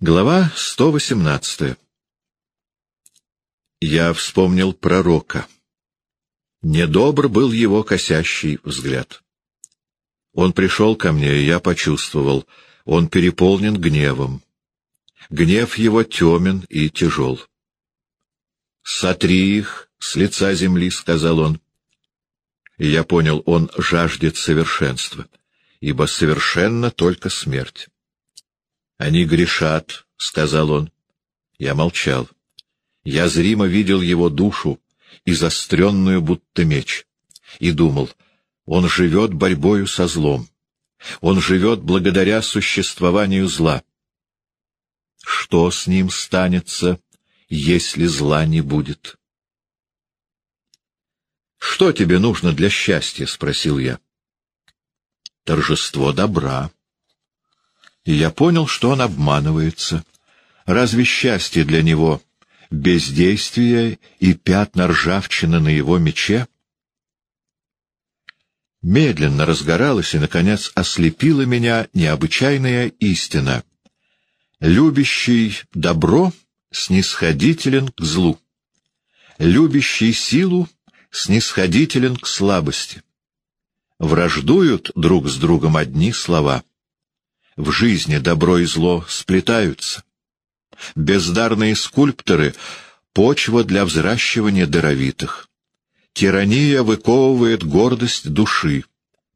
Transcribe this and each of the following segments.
Глава 118 Я вспомнил пророка. Недобр был его косящий взгляд. Он пришел ко мне, и я почувствовал, он переполнен гневом. Гнев его темен и тяжел. «Сотри их с лица земли», — сказал он. И я понял, он жаждет совершенства, ибо совершенно только смерть. «Они грешат», — сказал он. Я молчал. Я зримо видел его душу, изостренную будто меч, и думал, он живет борьбою со злом. Он живет благодаря существованию зла. Что с ним станется, если зла не будет? «Что тебе нужно для счастья?» — спросил я. «Торжество добра», и я понял, что он обманывается. Разве счастье для него — бездействие и пятна ржавчины на его мече? Медленно разгоралась и, наконец, ослепила меня необычайная истина. Любящий добро снисходителен к злу. Любящий силу снисходителен к слабости. Враждуют друг с другом одни слова — в жизни добро и зло сплетаются. Бездарные скульпторы — почва для взращивания даровитых. Тирания выковывает гордость души,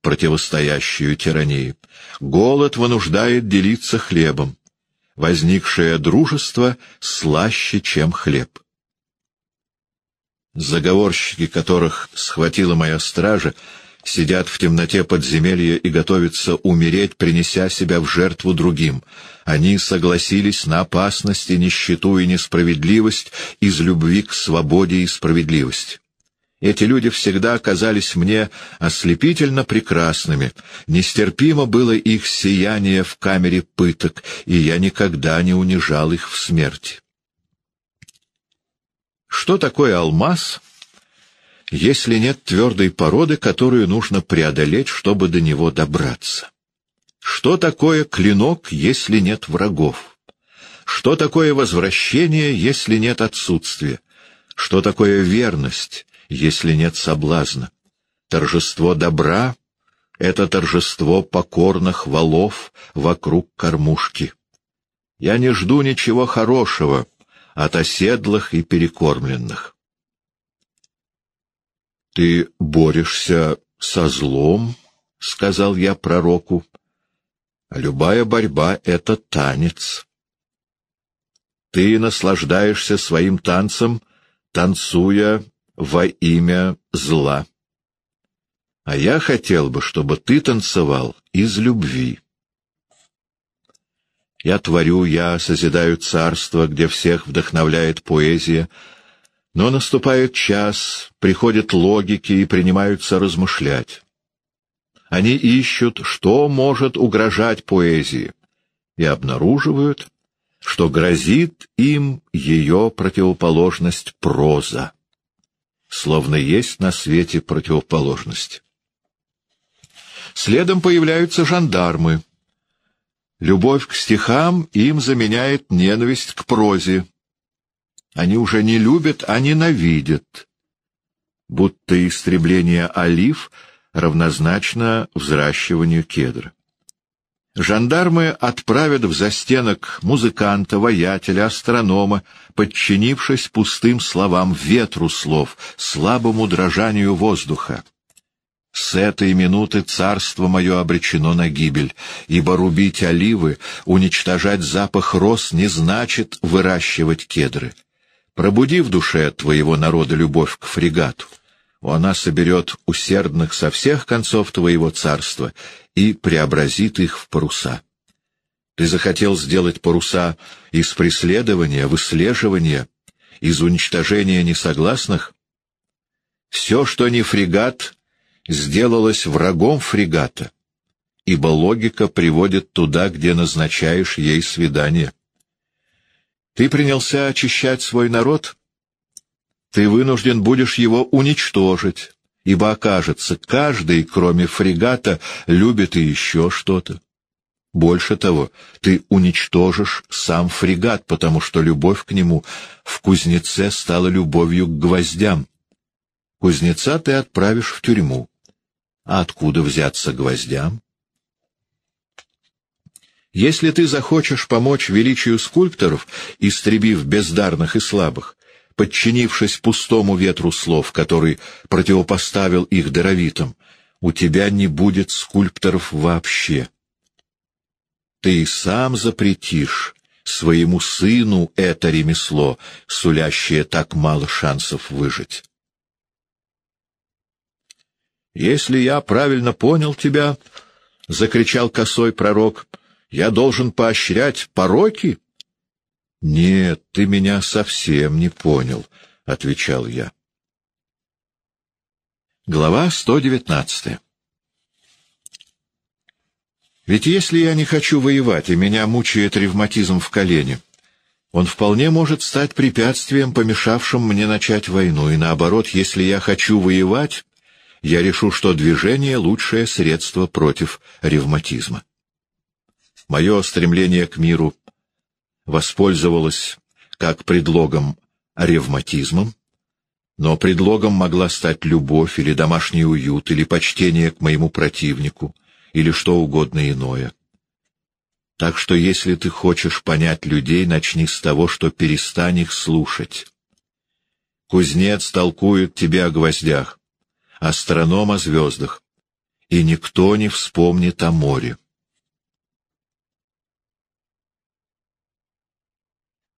противостоящую тирании. Голод вынуждает делиться хлебом. Возникшее дружество слаще, чем хлеб. Заговорщики, которых схватила моя стража, сидят в темноте подземелья и готовятся умереть, принеся себя в жертву другим. Они согласились на опасность и нищету и несправедливость из любви к свободе и справедливости. Эти люди всегда оказались мне ослепительно прекрасными, нестерпимо было их сияние в камере пыток, и я никогда не унижал их в смерти. Что такое алмаз? Если нет твердой породы, которую нужно преодолеть, чтобы до него добраться? Что такое клинок, если нет врагов? Что такое возвращение, если нет отсутствия? Что такое верность, если нет соблазна? Торжество добра — это торжество покорных валов вокруг кормушки. Я не жду ничего хорошего от оседлых и перекормленных. «Ты борешься со злом», — сказал я пророку, — «а любая борьба — это танец. Ты наслаждаешься своим танцем, танцуя во имя зла. А я хотел бы, чтобы ты танцевал из любви. Я творю, я созидаю царство, где всех вдохновляет поэзия — но наступает час, приходят логики и принимаются размышлять. Они ищут, что может угрожать поэзии, и обнаруживают, что грозит им ее противоположность проза. Словно есть на свете противоположность. Следом появляются жандармы. Любовь к стихам им заменяет ненависть к прозе, они уже не любят, а ненавидят. Будто истребление олив равнозначно взращиванию кедра. Жандармы отправят в застенок музыканта, воятеля, астронома, подчинившись пустым словам, ветру слов, слабому дрожанию воздуха. С этой минуты царство мое обречено на гибель, ибо рубить оливы, уничтожать запах роз не значит выращивать кедры. Пробуди в душе твоего народа любовь к фрегату. Она соберет усердных со всех концов твоего царства и преобразит их в паруса. Ты захотел сделать паруса из преследования, выслеживания, из уничтожения несогласных? Все, что не фрегат, сделалось врагом фрегата, ибо логика приводит туда, где назначаешь ей свидание. Ты принялся очищать свой народ? Ты вынужден будешь его уничтожить, ибо окажется, каждый, кроме фрегата, любит и еще что-то. Больше того, ты уничтожишь сам фрегат, потому что любовь к нему в кузнеце стала любовью к гвоздям. Кузнеца ты отправишь в тюрьму. А откуда взяться гвоздям? Если ты захочешь помочь величию скульпторов, истребив бездарных и слабых, подчинившись пустому ветру слов, который противопоставил их даровитым, у тебя не будет скульпторов вообще. Ты сам запретишь своему сыну это ремесло, сулящее так мало шансов выжить. «Если я правильно понял тебя, — закричал косой пророк, я должен поощрять пороки? — Нет, ты меня совсем не понял, — отвечал я. Глава 119 Ведь если я не хочу воевать, и меня мучает ревматизм в колене, он вполне может стать препятствием, помешавшим мне начать войну, и наоборот, если я хочу воевать, я решу, что движение — лучшее средство против ревматизма. Мое стремление к миру воспользовалось как предлогом ревматизмом, но предлогом могла стать любовь или домашний уют, или почтение к моему противнику, или что угодно иное. Так что если ты хочешь понять людей, начни с того, что перестань их слушать. Кузнец толкует тебе о гвоздях, астроном о звездах, и никто не вспомнит о море.